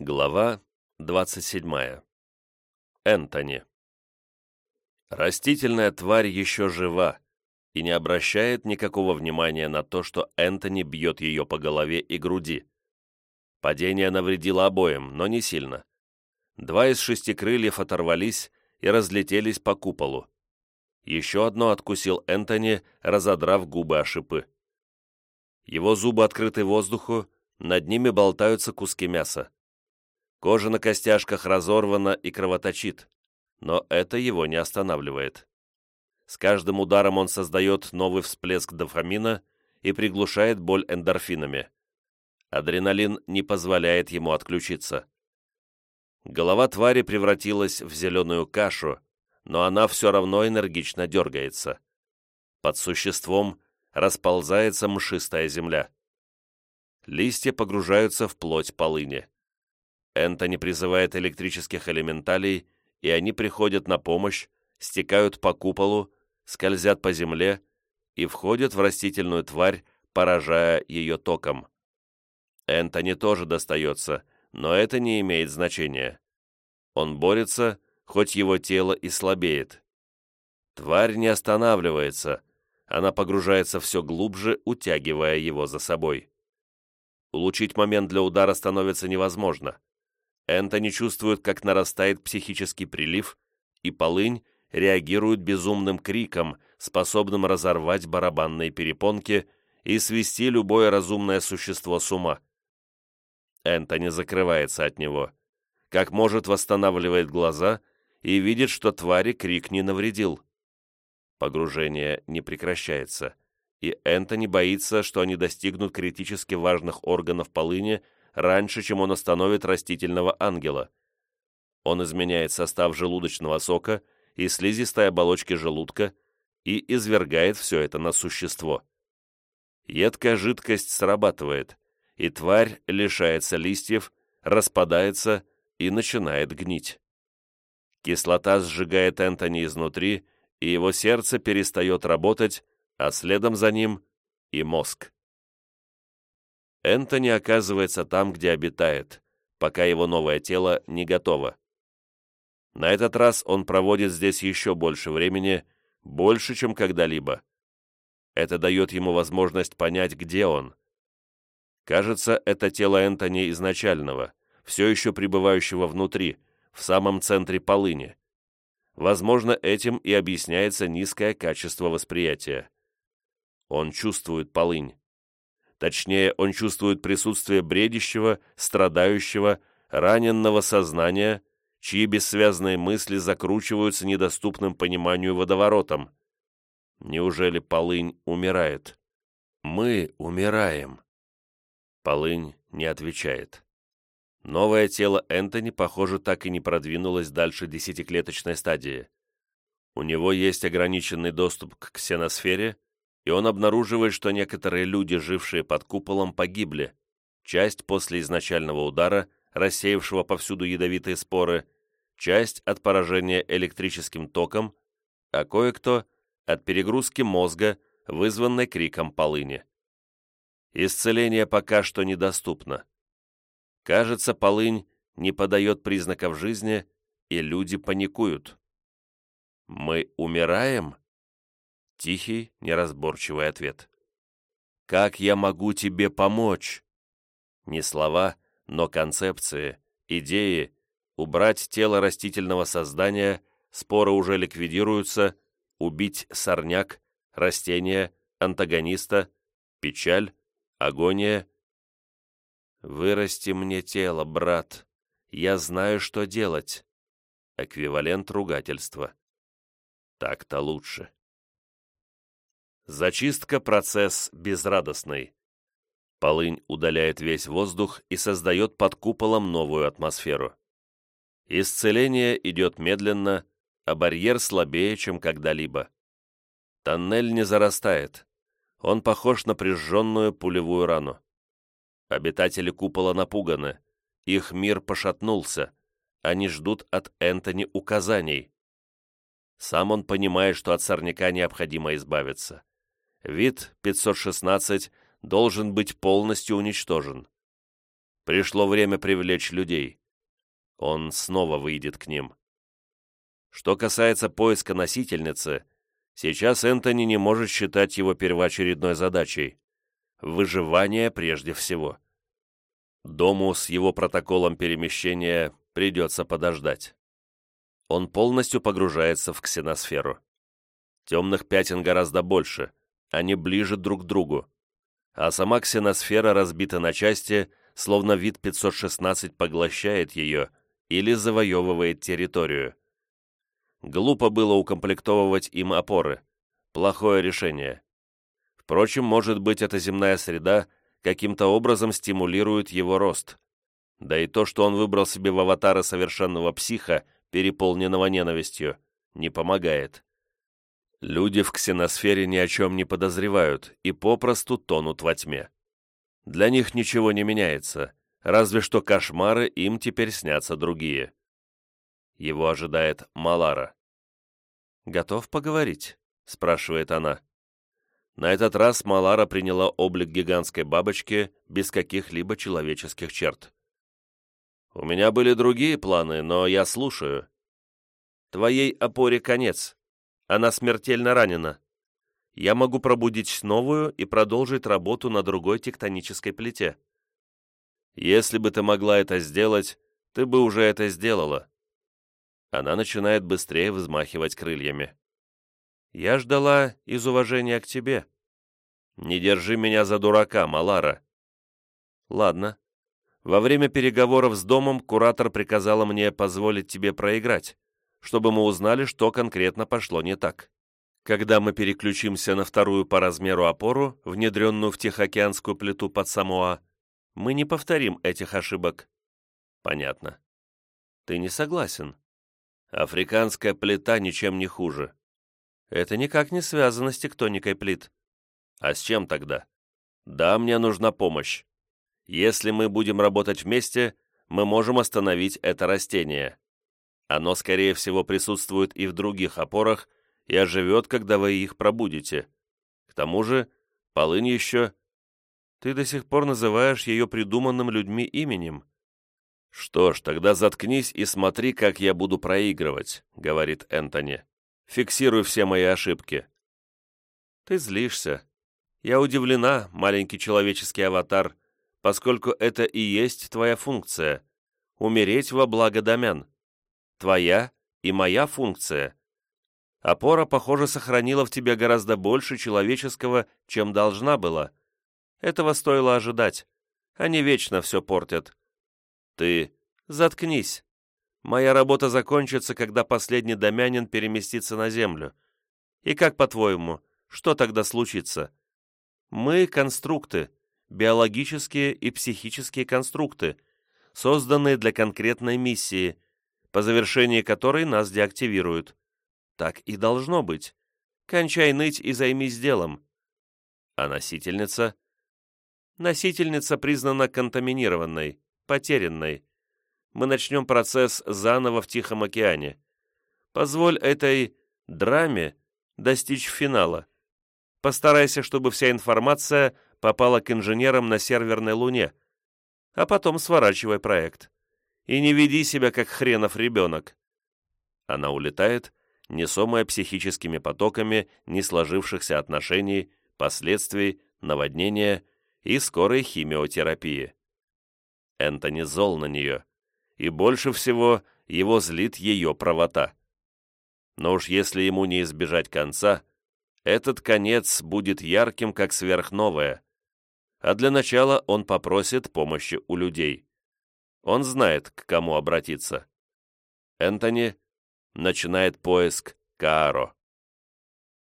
Глава 27. Энтони. Растительная тварь еще жива и не обращает никакого внимания на то, что Энтони бьет ее по голове и груди. Падение навредило обоим, но не сильно. Два из шести крыльев оторвались и разлетелись по куполу. Еще одно откусил Энтони, разодрав губы о шипы. Его зубы открыты воздуху, над ними болтаются куски мяса. Кожа на костяшках разорвана и кровоточит, но это его не останавливает. С каждым ударом он создает новый всплеск дофамина и приглушает боль эндорфинами. Адреналин не позволяет ему отключиться. Голова твари превратилась в зеленую кашу, но она все равно энергично дергается. Под существом расползается мшистая земля. Листья погружаются в плоть полыни. Энтони призывает электрических элементалей, и они приходят на помощь, стекают по куполу, скользят по земле и входят в растительную тварь, поражая ее током. Энтони тоже достается, но это не имеет значения. Он борется, хоть его тело и слабеет. Тварь не останавливается, она погружается все глубже, утягивая его за собой. Улучшить момент для удара становится невозможно. Энтони чувствует, как нарастает психический прилив, и полынь реагирует безумным криком, способным разорвать барабанные перепонки и свести любое разумное существо с ума. Энтони закрывается от него. Как может, восстанавливает глаза и видит, что твари крик не навредил. Погружение не прекращается, и Энтони боится, что они достигнут критически важных органов полыни раньше, чем он остановит растительного ангела. Он изменяет состав желудочного сока и слизистой оболочки желудка и извергает все это на существо. Едкая жидкость срабатывает, и тварь лишается листьев, распадается и начинает гнить. Кислота сжигает Энтони изнутри, и его сердце перестает работать, а следом за ним и мозг. Энтони оказывается там, где обитает, пока его новое тело не готово. На этот раз он проводит здесь еще больше времени, больше, чем когда-либо. Это дает ему возможность понять, где он. Кажется, это тело Энтони изначального, все еще пребывающего внутри, в самом центре полыни. Возможно, этим и объясняется низкое качество восприятия. Он чувствует полынь. Точнее, он чувствует присутствие бредящего, страдающего, раненного сознания, чьи бессвязные мысли закручиваются недоступным пониманию водоворотом. Неужели полынь умирает? Мы умираем. Полынь не отвечает. Новое тело Энтони, похоже, так и не продвинулось дальше десятиклеточной стадии. У него есть ограниченный доступ к ксеносфере, и он обнаруживает, что некоторые люди, жившие под куполом, погибли. Часть после изначального удара, рассеявшего повсюду ядовитые споры, часть от поражения электрическим током, а кое-кто от перегрузки мозга, вызванной криком полыни. Исцеление пока что недоступно. Кажется, полынь не подает признаков жизни, и люди паникуют. «Мы умираем?» Тихий, неразборчивый ответ. «Как я могу тебе помочь?» Не слова, но концепции, идеи. Убрать тело растительного создания, споры уже ликвидируются, убить сорняк, растение, антагониста, печаль, агония. «Вырасти мне тело, брат. Я знаю, что делать». Эквивалент ругательства. Так-то лучше. Зачистка – процесс безрадостный. Полынь удаляет весь воздух и создает под куполом новую атмосферу. Исцеление идет медленно, а барьер слабее, чем когда-либо. Тоннель не зарастает. Он похож на прижженную пулевую рану. Обитатели купола напуганы. Их мир пошатнулся. Они ждут от Энтони указаний. Сам он понимает, что от сорняка необходимо избавиться вид 516 должен быть полностью уничтожен. Пришло время привлечь людей. Он снова выйдет к ним. Что касается поиска носительницы, сейчас Энтони не может считать его первоочередной задачей. Выживание прежде всего. Дому с его протоколом перемещения придется подождать. Он полностью погружается в ксеносферу. Темных пятен гораздо больше, они ближе друг к другу. А сама ксеносфера разбита на части, словно вид 516 поглощает ее или завоевывает территорию. Глупо было укомплектовывать им опоры. Плохое решение. Впрочем, может быть, эта земная среда каким-то образом стимулирует его рост. Да и то, что он выбрал себе в аватара совершенного психа, переполненного ненавистью, не помогает. Люди в ксеносфере ни о чем не подозревают и попросту тонут во тьме. Для них ничего не меняется, разве что кошмары им теперь снятся другие. Его ожидает Малара. «Готов поговорить?» — спрашивает она. На этот раз Малара приняла облик гигантской бабочки без каких-либо человеческих черт. «У меня были другие планы, но я слушаю». «Твоей опоре конец. Она смертельно ранена я могу пробудить новую и продолжить работу на другой тектонической плите. Если бы ты могла это сделать, ты бы уже это сделала. Она начинает быстрее взмахивать крыльями. Я ждала из уважения к тебе. Не держи меня за дурака, Малара. Ладно. Во время переговоров с домом куратор приказала мне позволить тебе проиграть, чтобы мы узнали, что конкретно пошло не так. Когда мы переключимся на вторую по размеру опору, внедренную в Тихоокеанскую плиту под Самоа, мы не повторим этих ошибок. Понятно. Ты не согласен? Африканская плита ничем не хуже. Это никак не связано с тектоникой плит. А с чем тогда? Да, мне нужна помощь. Если мы будем работать вместе, мы можем остановить это растение. Оно, скорее всего, присутствует и в других опорах, и оживет, когда вы их пробудите. К тому же, полынь еще... Ты до сих пор называешь ее придуманным людьми именем. Что ж, тогда заткнись и смотри, как я буду проигрывать, говорит Энтони. Фиксируй все мои ошибки. Ты злишься. Я удивлена, маленький человеческий аватар, поскольку это и есть твоя функция — умереть во благо домян. Твоя и моя функция Опора, похоже, сохранила в тебе гораздо больше человеческого, чем должна была. Этого стоило ожидать. Они вечно все портят. Ты заткнись. Моя работа закончится, когда последний домянин переместится на Землю. И как, по-твоему, что тогда случится? Мы — конструкты, биологические и психические конструкты, созданные для конкретной миссии, по завершении которой нас деактивируют. Так и должно быть. Кончай ныть и займись делом. А носительница? Носительница признана контаминированной, потерянной. Мы начнем процесс заново в Тихом океане. Позволь этой драме достичь финала. Постарайся, чтобы вся информация попала к инженерам на серверной Луне, а потом сворачивай проект. И не веди себя как хренов ребенок. Она улетает, несомая психическими потоками несложившихся отношений, последствий, наводнения и скорой химиотерапии. Энтони зол на нее, и больше всего его злит ее правота. Но уж если ему не избежать конца, этот конец будет ярким, как сверхновая, а для начала он попросит помощи у людей. Он знает, к кому обратиться. Энтони начинает поиск Кааро.